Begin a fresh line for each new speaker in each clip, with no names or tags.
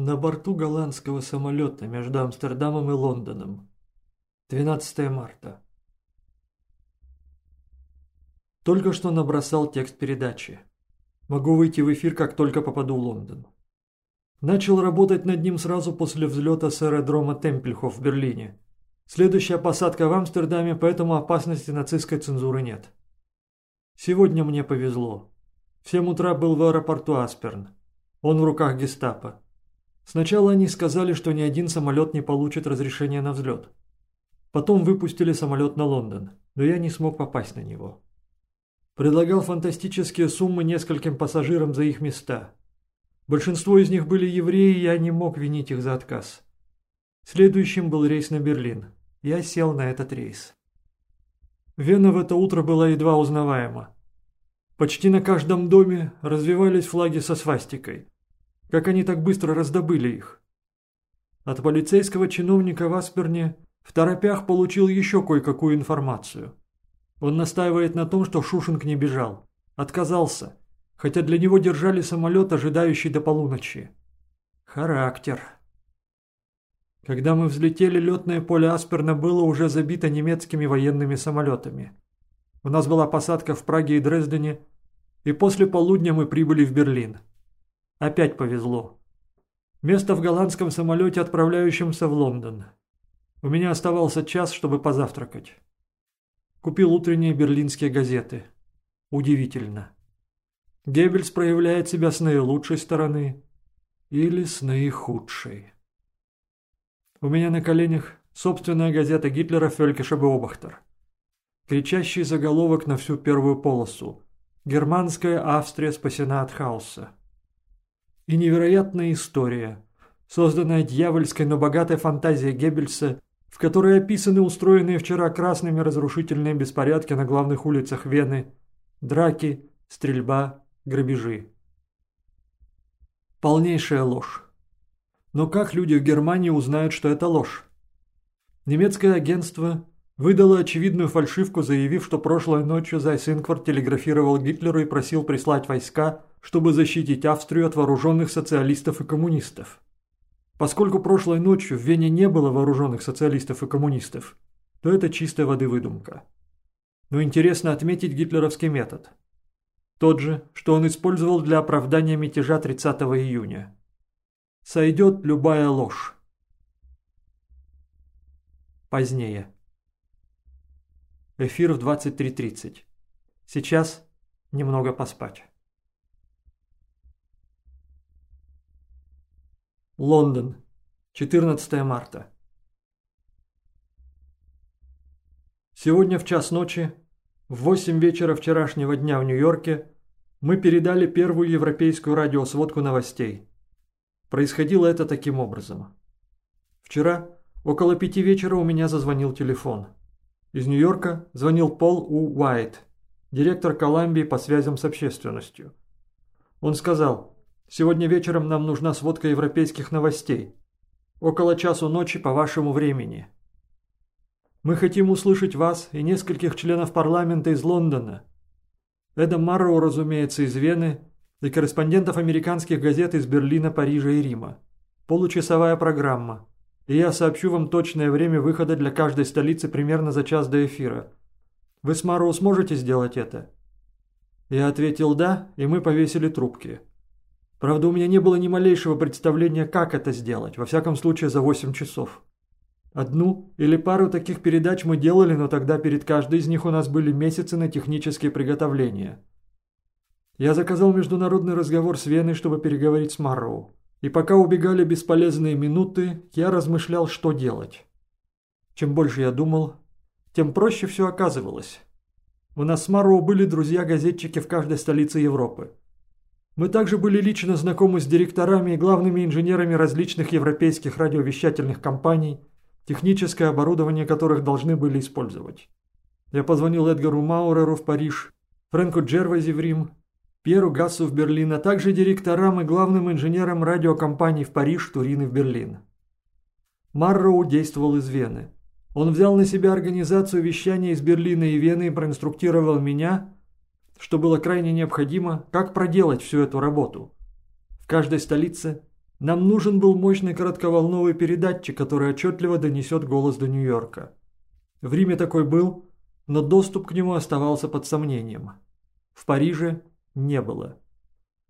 На борту голландского самолета между Амстердамом и Лондоном. 12 марта. Только что набросал текст передачи. Могу выйти в эфир, как только попаду в Лондон. Начал работать над ним сразу после взлета с аэродрома Темпельхоф в Берлине. Следующая посадка в Амстердаме, поэтому опасности нацистской цензуры нет. Сегодня мне повезло. В 7 утра был в аэропорту Асперн. Он в руках гестапо. Сначала они сказали, что ни один самолет не получит разрешения на взлет. Потом выпустили самолет на Лондон, но я не смог попасть на него. Предлагал фантастические суммы нескольким пассажирам за их места. Большинство из них были евреи, и я не мог винить их за отказ. Следующим был рейс на Берлин. Я сел на этот рейс. Вена в это утро была едва узнаваема. Почти на каждом доме развивались флаги со свастикой. Как они так быстро раздобыли их? От полицейского чиновника в Асперне в торопях получил еще кое-какую информацию. Он настаивает на том, что Шушинг не бежал. Отказался, хотя для него держали самолет, ожидающий до полуночи. Характер. Когда мы взлетели, летное поле Асперна было уже забито немецкими военными самолетами. У нас была посадка в Праге и Дрездене, и после полудня мы прибыли в Берлин. Опять повезло. Место в голландском самолете, отправляющемся в Лондон. У меня оставался час, чтобы позавтракать. Купил утренние берлинские газеты. Удивительно. Геббельс проявляет себя с наилучшей стороны или с наихудшей. У меня на коленях собственная газета Гитлера «Фелькиша Беобахтер». Кричащий заголовок на всю первую полосу. «Германская Австрия спасена от хаоса». И невероятная история, созданная дьявольской, но богатой фантазией Геббельса в которой описаны устроенные вчера красными разрушительные беспорядки на главных улицах Вены, драки, стрельба, грабежи. Полнейшая ложь. Но как люди в Германии узнают, что это ложь? Немецкое агентство выдало очевидную фальшивку, заявив, что прошлой ночью Зайсинкварт телеграфировал Гитлеру и просил прислать войска, чтобы защитить Австрию от вооруженных социалистов и коммунистов. Поскольку прошлой ночью в Вене не было вооруженных социалистов и коммунистов, то это чистая воды выдумка. Но интересно отметить гитлеровский метод. Тот же, что он использовал для оправдания мятежа 30 июня. Сойдет любая ложь. Позднее. Эфир в 23.30. Сейчас немного поспать. Лондон. 14 марта. Сегодня в час ночи, в 8 вечера вчерашнего дня в Нью-Йорке, мы передали первую европейскую радиосводку новостей. Происходило это таким образом. Вчера, около пяти вечера, у меня зазвонил телефон. Из Нью-Йорка звонил Пол У. Уайт, директор Колумбии по связям с общественностью. Он сказал, Сегодня вечером нам нужна сводка европейских новостей. Около часу ночи по вашему времени. Мы хотим услышать вас и нескольких членов парламента из Лондона. Эда Марроу, разумеется, из Вены, и корреспондентов американских газет из Берлина, Парижа и Рима. Получасовая программа. И я сообщу вам точное время выхода для каждой столицы примерно за час до эфира. Вы с Марроу сможете сделать это?» Я ответил «да», и мы повесили трубки. Правда, у меня не было ни малейшего представления, как это сделать, во всяком случае за 8 часов. Одну или пару таких передач мы делали, но тогда перед каждой из них у нас были месяцы на технические приготовления. Я заказал международный разговор с Веной, чтобы переговорить с Марроу. И пока убегали бесполезные минуты, я размышлял, что делать. Чем больше я думал, тем проще все оказывалось. У нас с Марроу были друзья-газетчики в каждой столице Европы. Мы также были лично знакомы с директорами и главными инженерами различных европейских радиовещательных компаний, техническое оборудование которых должны были использовать. Я позвонил Эдгару Мауреру в Париж, Фрэнку Джервази в Рим, Пьеру Гассу в Берлин, а также директорам и главным инженерам радиокомпаний в Париж, Турин и в Берлин. Марроу действовал из Вены. Он взял на себя организацию вещания из Берлина и Вены и проинструктировал меня – что было крайне необходимо, как проделать всю эту работу. В каждой столице Нам нужен был мощный коротковолновый передатчик, который отчетливо донесет голос до Нью-Йорка. В Риме такой был, но доступ к нему оставался под сомнением. В Париже не было.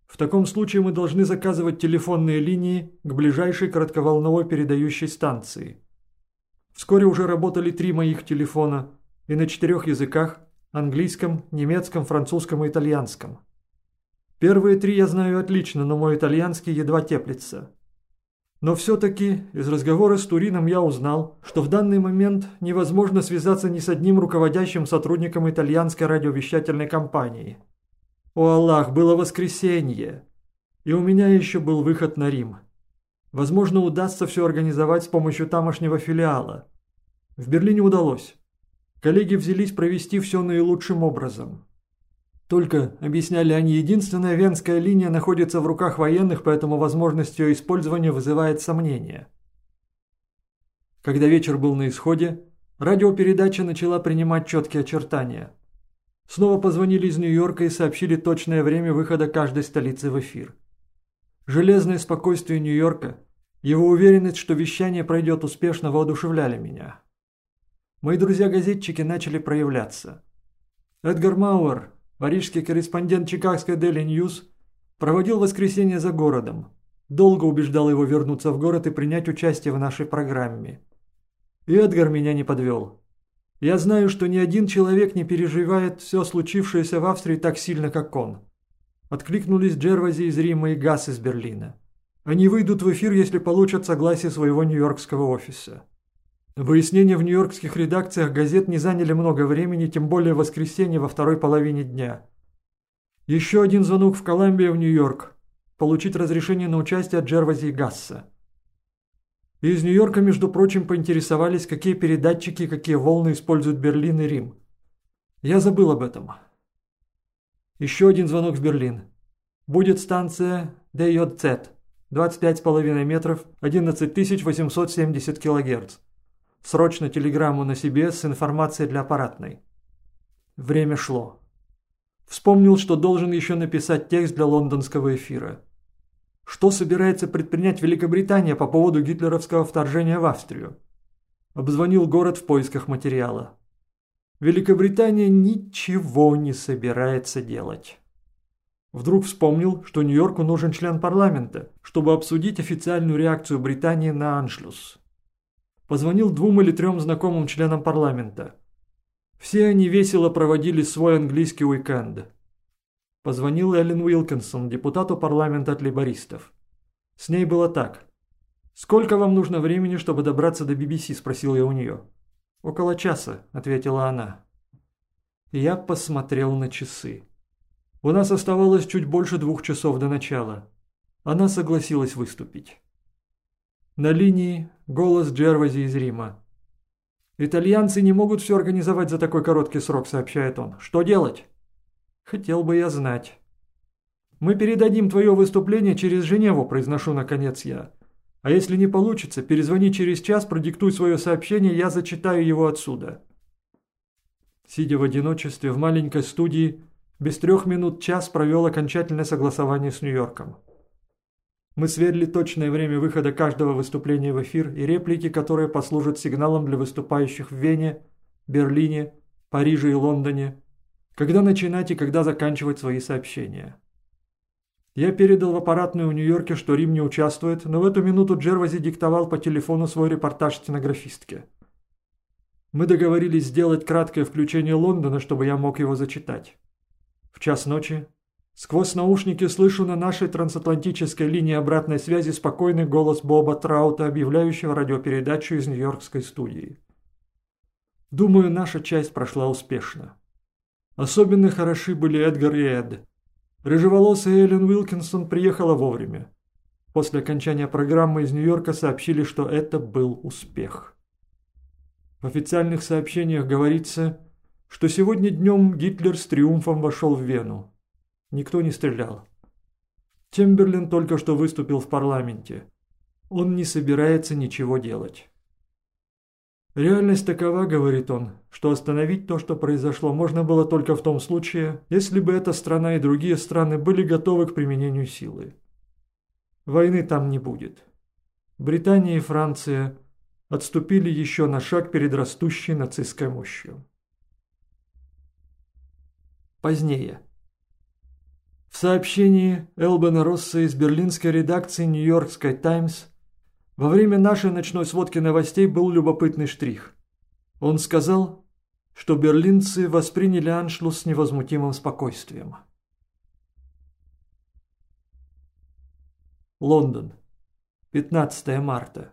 В таком случае мы должны заказывать телефонные линии к ближайшей коротковолновой передающей станции. Вскоре уже работали три моих телефона и на четырех языках – английском, немецком, французском и итальянском. Первые три я знаю отлично, но мой итальянский едва теплится. Но все-таки из разговора с Турином я узнал, что в данный момент невозможно связаться ни с одним руководящим сотрудником итальянской радиовещательной компании. О Аллах, было воскресенье, и у меня еще был выход на Рим. Возможно, удастся все организовать с помощью тамошнего филиала. В Берлине удалось. Коллеги взялись провести все наилучшим образом. Только, объясняли они, единственная венская линия находится в руках военных, поэтому возможность ее использования вызывает сомнения. Когда вечер был на исходе, радиопередача начала принимать четкие очертания. Снова позвонили из Нью-Йорка и сообщили точное время выхода каждой столицы в эфир. Железное спокойствие Нью-Йорка, его уверенность, что вещание пройдет успешно, воодушевляли меня. Мои друзья-газетчики начали проявляться. Эдгар Мауэр, Парижский корреспондент Чикагской Daily News проводил воскресенье за городом. Долго убеждал его вернуться в город и принять участие в нашей программе. И Эдгар меня не подвел. Я знаю, что ни один человек не переживает все случившееся в Австрии так сильно, как он. Откликнулись Джервази из Рима и Гасс из Берлина. Они выйдут в эфир, если получат согласие своего нью-йоркского офиса. Выяснения в нью-йоркских редакциях газет не заняли много времени, тем более в воскресенье во второй половине дня. Еще один звонок в Колумбию в Нью-Йорк. Получить разрешение на участие от Джервази и Гасса. Из Нью-Йорка, между прочим, поинтересовались, какие передатчики и какие волны используют Берлин и Рим. Я забыл об этом. Еще один звонок в Берлин. Будет станция DJZ, 25,5 метров, 11870 килогерц. Срочно телеграмму на себе с информацией для аппаратной. Время шло. Вспомнил, что должен еще написать текст для лондонского эфира. Что собирается предпринять Великобритания по поводу гитлеровского вторжения в Австрию? Обзвонил город в поисках материала. Великобритания ничего не собирается делать. Вдруг вспомнил, что Нью-Йорку нужен член парламента, чтобы обсудить официальную реакцию Британии на аншлюс. Позвонил двум или трем знакомым членам парламента. Все они весело проводили свой английский уикенд. Позвонил Эллен Уилкинсон, депутату парламента от лейбористов. С ней было так. «Сколько вам нужно времени, чтобы добраться до BBC?» – спросил я у нее. «Около часа», – ответила она. Я посмотрел на часы. У нас оставалось чуть больше двух часов до начала. Она согласилась выступить. На линии голос Джервази из Рима. «Итальянцы не могут все организовать за такой короткий срок», — сообщает он. «Что делать?» «Хотел бы я знать». «Мы передадим твое выступление через Женеву», — произношу наконец я. «А если не получится, перезвони через час, продиктуй свое сообщение, я зачитаю его отсюда». Сидя в одиночестве в маленькой студии, без трех минут час провел окончательное согласование с Нью-Йорком. Мы сверили точное время выхода каждого выступления в эфир и реплики, которые послужат сигналом для выступающих в Вене, Берлине, Париже и Лондоне, когда начинать и когда заканчивать свои сообщения. Я передал в аппаратную в Нью-Йорке, что Рим не участвует, но в эту минуту Джервази диктовал по телефону свой репортаж стенографистке. Мы договорились сделать краткое включение Лондона, чтобы я мог его зачитать. В час ночи Сквозь наушники слышу на нашей трансатлантической линии обратной связи спокойный голос Боба Траута, объявляющего радиопередачу из Нью-Йоркской студии. Думаю, наша часть прошла успешно. Особенно хороши были Эдгар и Эд. Рыжеволосая Эллен Уилкинсон приехала вовремя. После окончания программы из Нью-Йорка сообщили, что это был успех. В официальных сообщениях говорится, что сегодня днем Гитлер с триумфом вошел в Вену. Никто не стрелял. Чемберлин только что выступил в парламенте. Он не собирается ничего делать. Реальность такова, говорит он, что остановить то, что произошло, можно было только в том случае, если бы эта страна и другие страны были готовы к применению силы. Войны там не будет. Британия и Франция отступили еще на шаг перед растущей нацистской мощью. Позднее. В сообщении Элбена Росса из берлинской редакции «Нью-Йоркской Таймс» во время нашей ночной сводки новостей был любопытный штрих. Он сказал, что берлинцы восприняли аншлус с невозмутимым спокойствием. Лондон. 15 марта.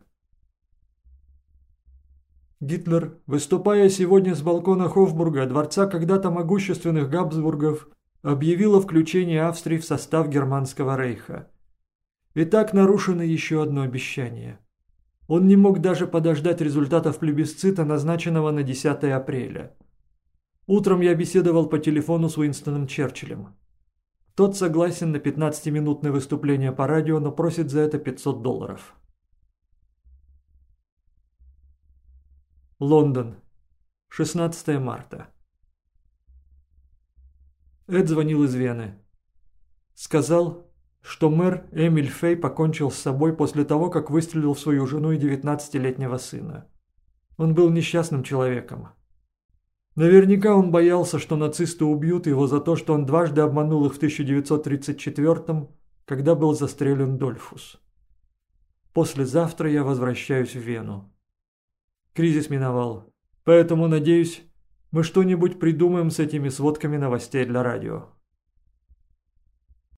Гитлер, выступая сегодня с балкона Хофбурга, дворца когда-то могущественных Габсбургов, объявил о включении Австрии в состав Германского рейха. И так нарушено еще одно обещание. Он не мог даже подождать результатов плебисцита, назначенного на 10 апреля. Утром я беседовал по телефону с Уинстоном Черчиллем. Тот согласен на 15-минутное выступление по радио, но просит за это 500 долларов. Лондон. 16 марта. Эд звонил из Вены. Сказал, что мэр Эмиль Фей покончил с собой после того, как выстрелил в свою жену и 19-летнего сына. Он был несчастным человеком. Наверняка он боялся, что нацисты убьют его за то, что он дважды обманул их в 1934 когда был застрелен Дольфус. Послезавтра я возвращаюсь в Вену. Кризис миновал. Поэтому, надеюсь, мы что-нибудь придумаем с этими сводками новостей для радио.